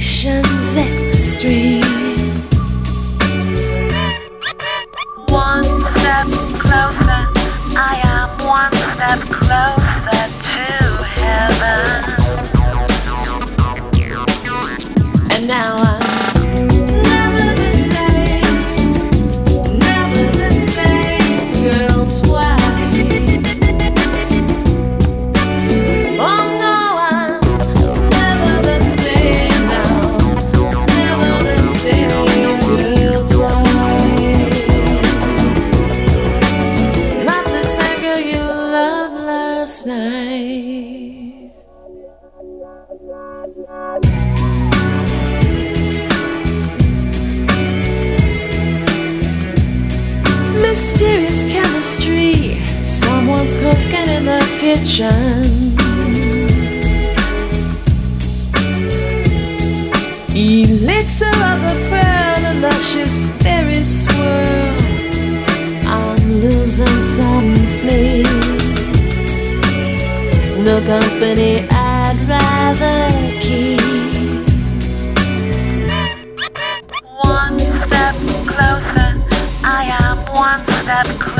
sensations extreme. One step closer, I am one step closer to heaven. And now ocean. Elixir of the pearl, and luscious fairy swirl. I'm losing some sleep. No company I'd rather keep. One step closer, I am one step closer.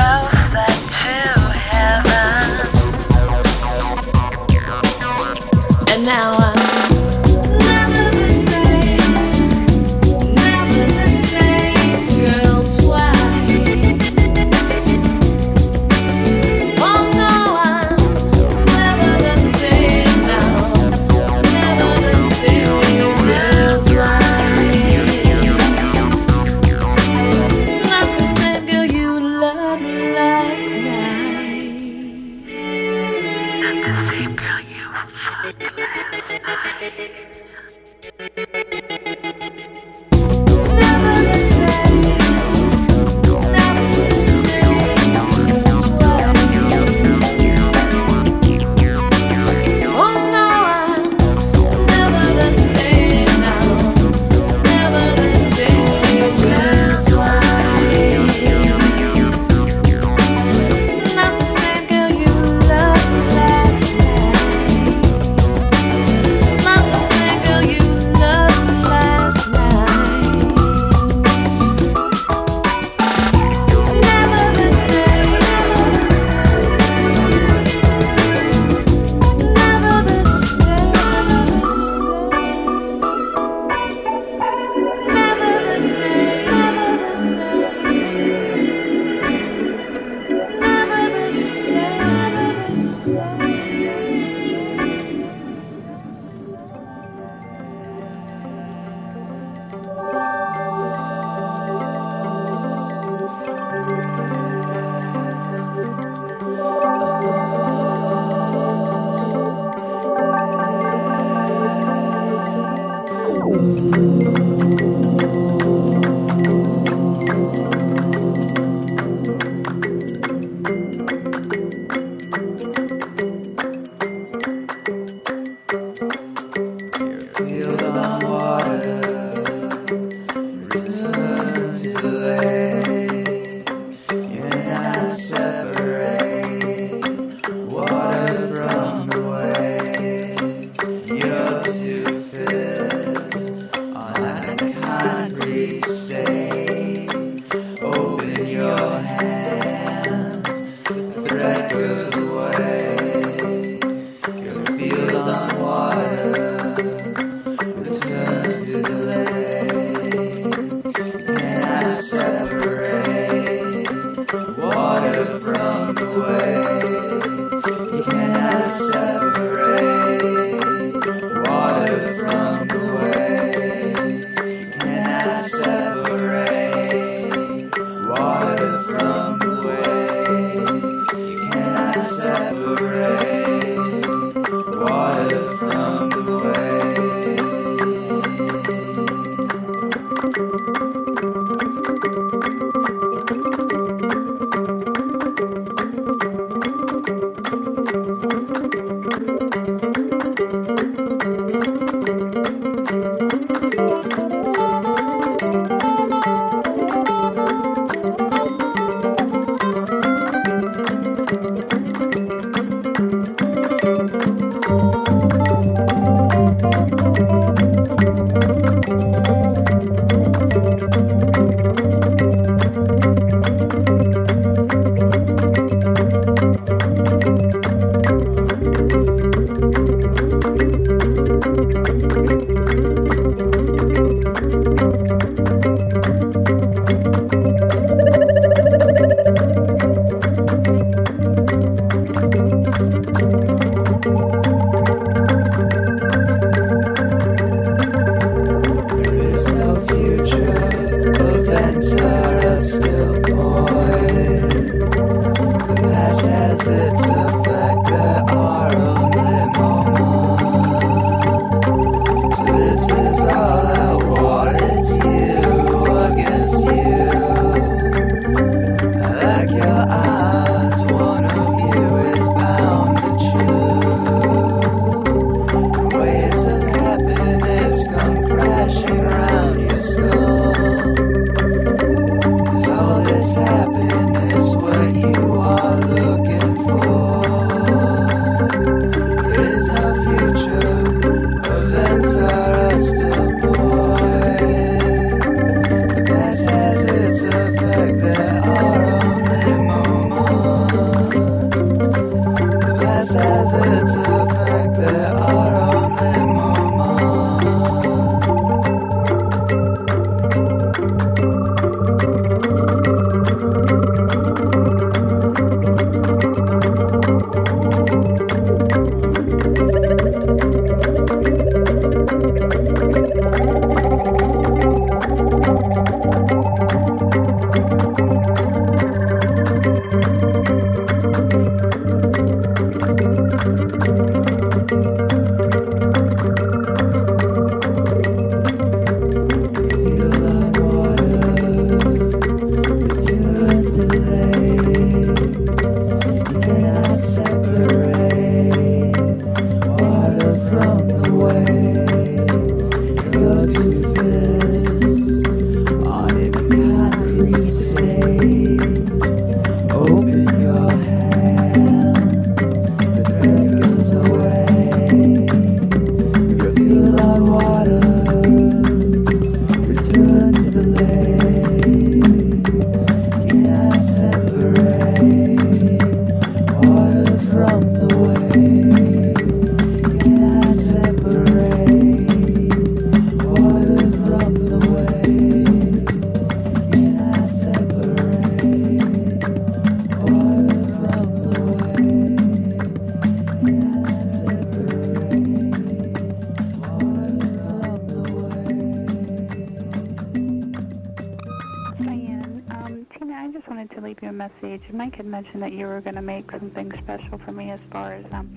mentioned that you were going to make something special for me as far as um,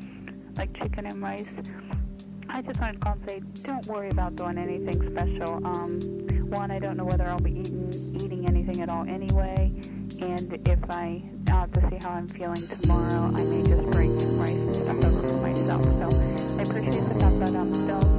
like chicken and rice. I just wanted to call and say, don't worry about doing anything special. Um, one, I don't know whether I'll be eating eating anything at all anyway, and if I I'll have to see how I'm feeling tomorrow. I may just bring rice and stuff over for myself. So I appreciate the thought, that I'm still.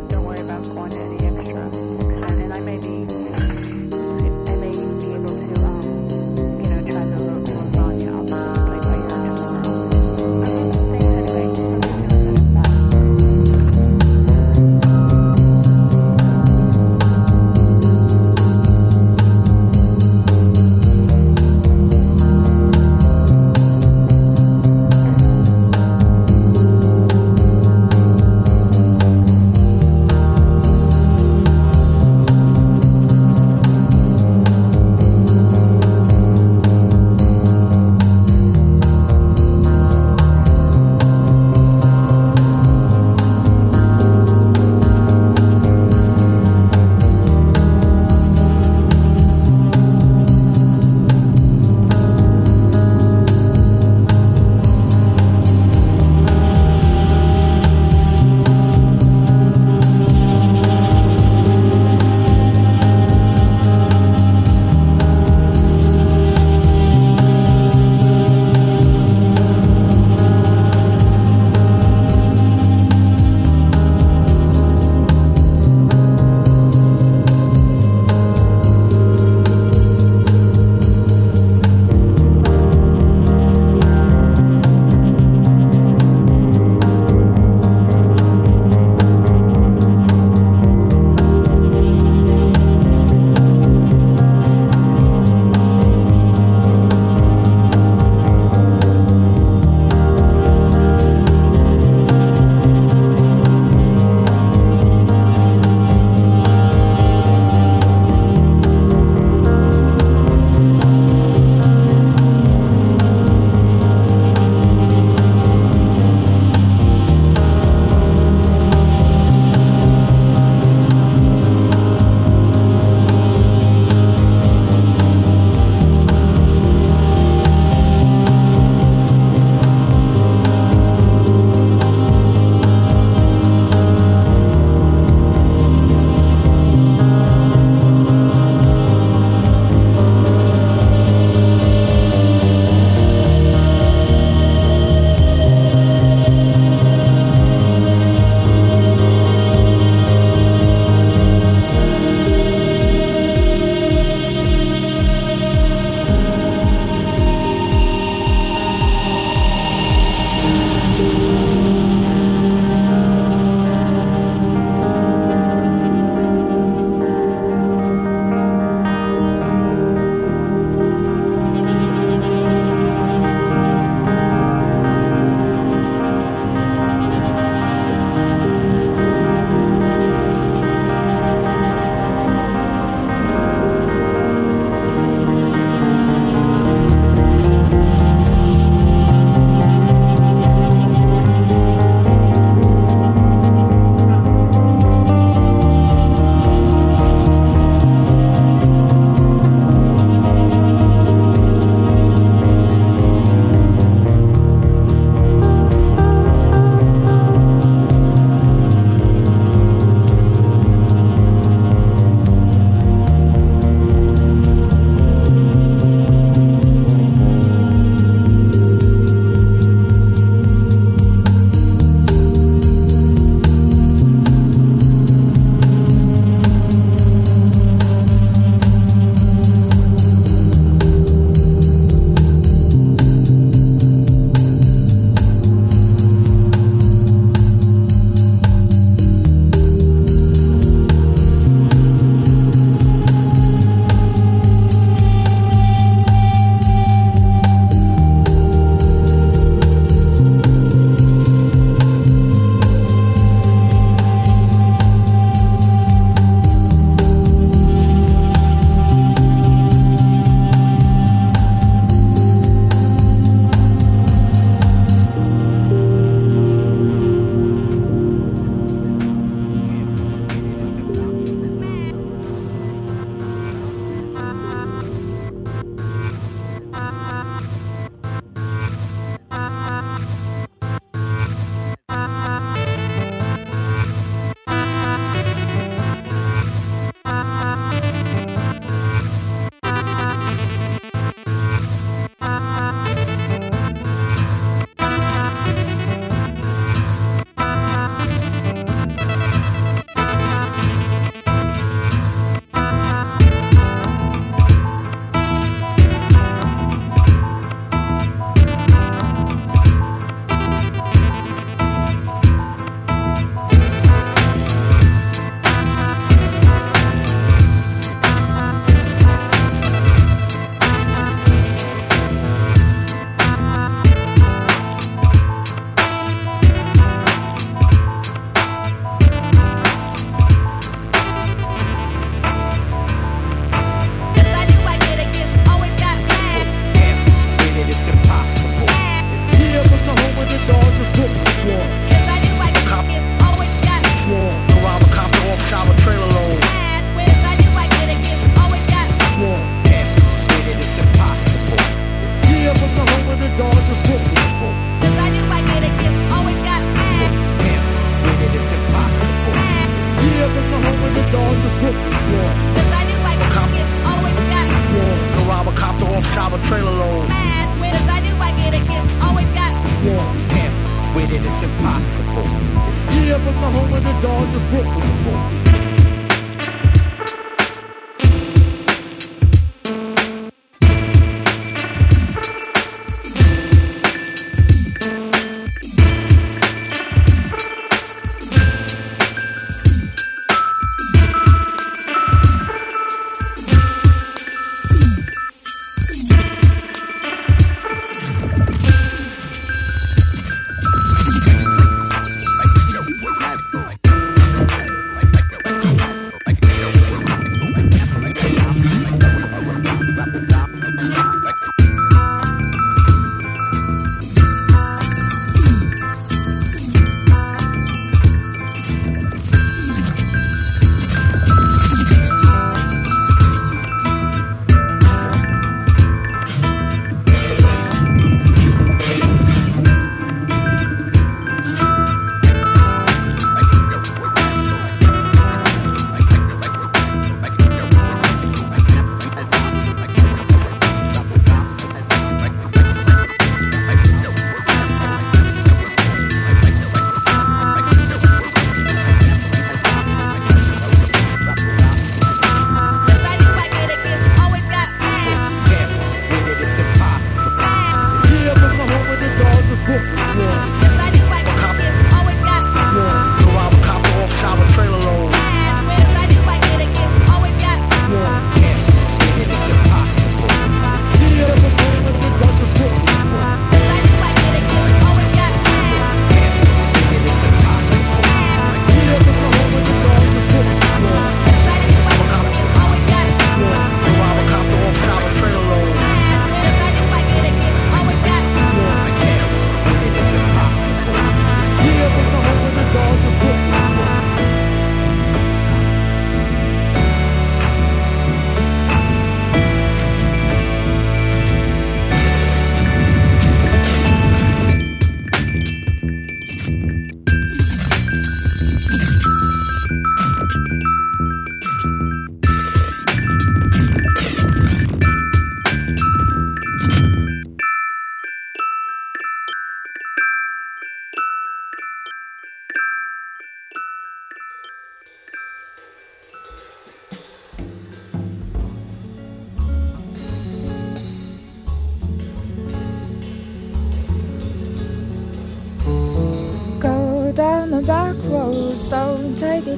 Principle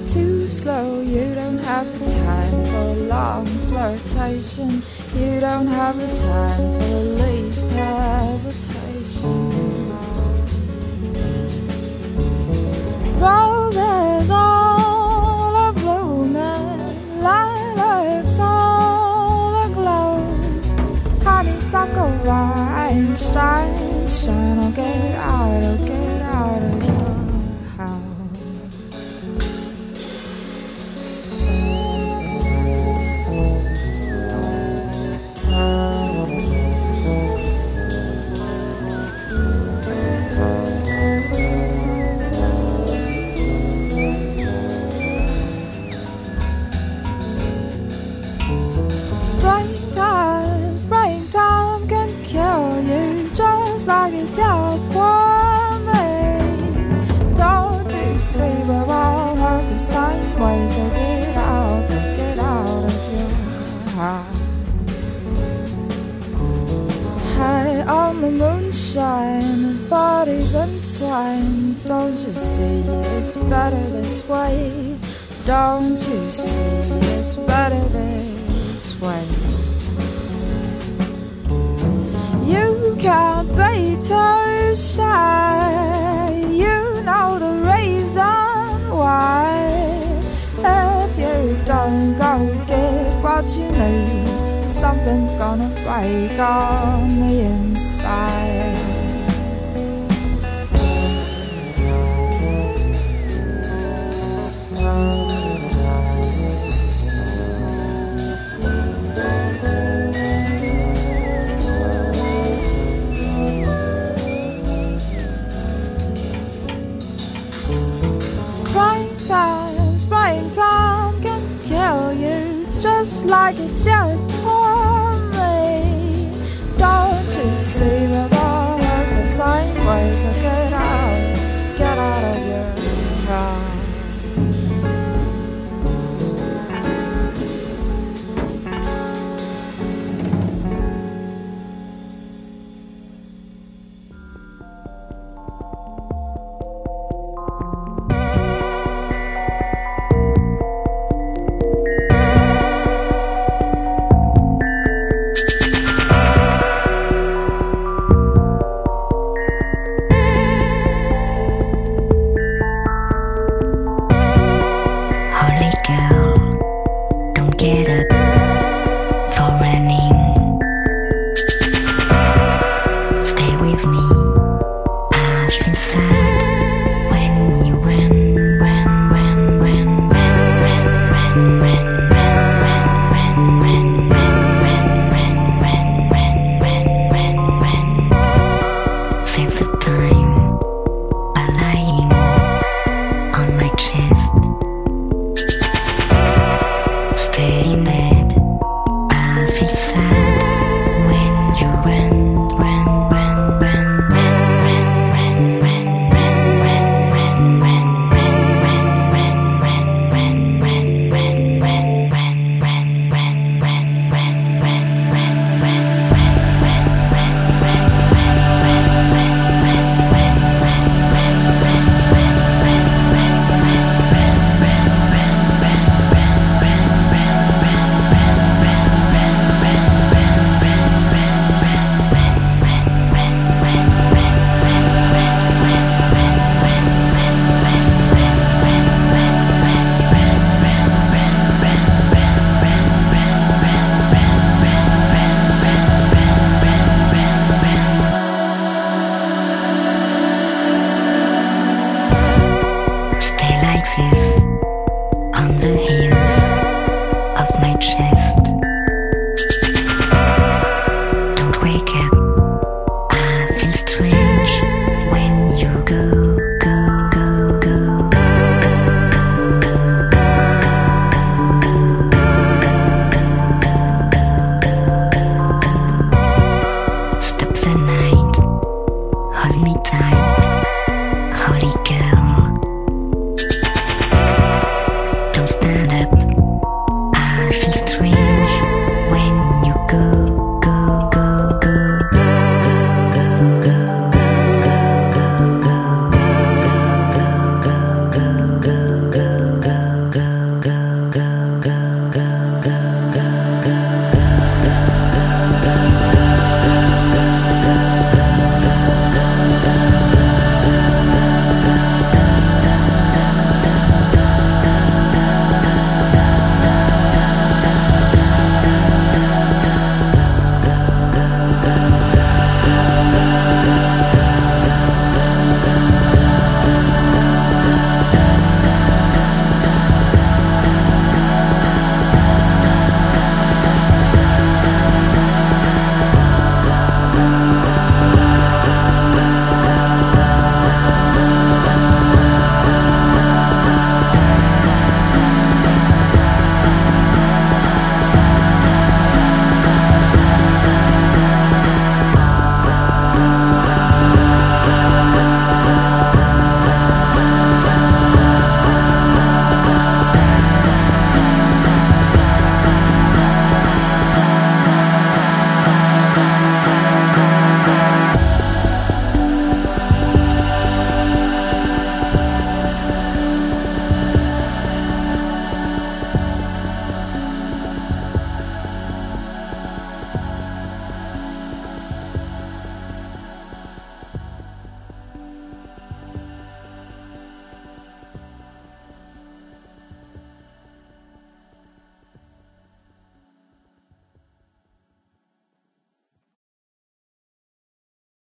too slow. You don't have the time for long flirtation. You don't have the time for the least hesitation. Roses all are blooming, lilacs all are glow. Honeysuckle wine, shine, shine, I'll get out, I'll get bodies entwined. Don't you see it's better this way? Don't you see it's better this way? You can't be too shy. You know the reason why. If you don't go get what you need, something's gonna break on the inside. Springtime, springtime can kill you just like it did for me. Don't you see the world the same ways again? Holy Girl.